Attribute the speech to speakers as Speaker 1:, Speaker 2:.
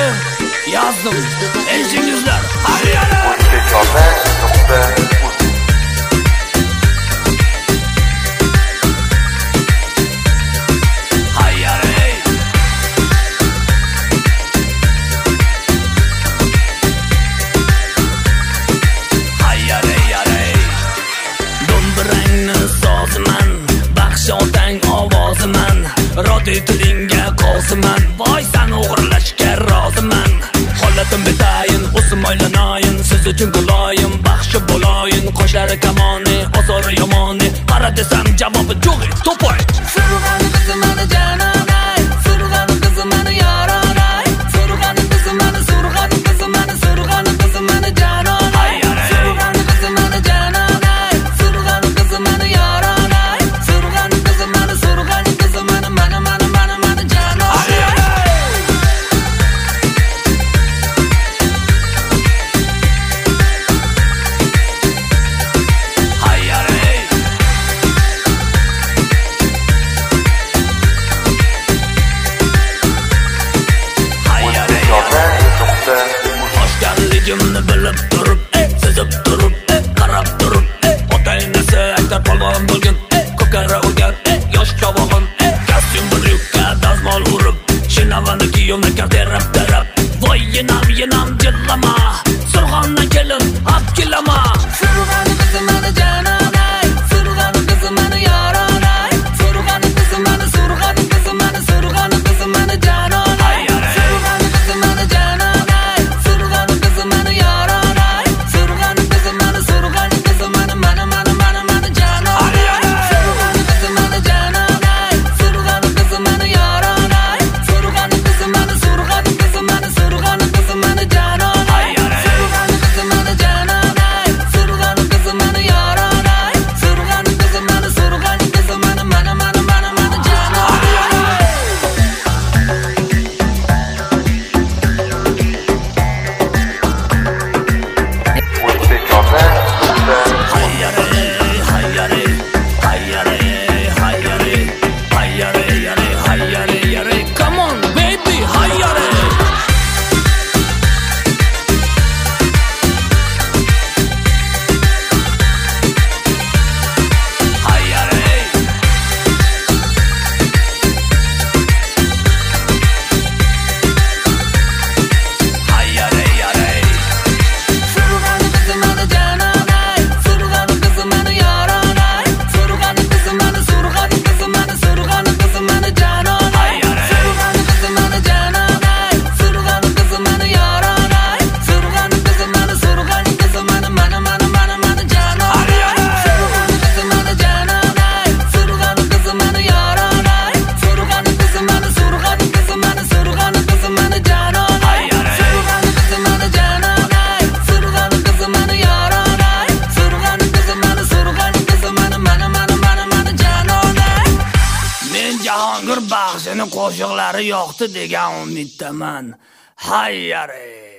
Speaker 1: qo'shiqni yozdim eshitingizlar haryana ovoziman rodiy tilingga qoziman voy san o'g'irlashga Oylanayin, siz uchun kuloyin Baxshi bo'layin, qoshlari kamoni Ozori yomoni. Qara desam javobi jo'g'it, to'poy kara ugar e, Još kao on e, Kasim brjuka da zmol urup Činava na kiju neka terap terap Vojje nam je nam djelama seni qo'shiqlari yoqdi degan umiddaman. Hayyare!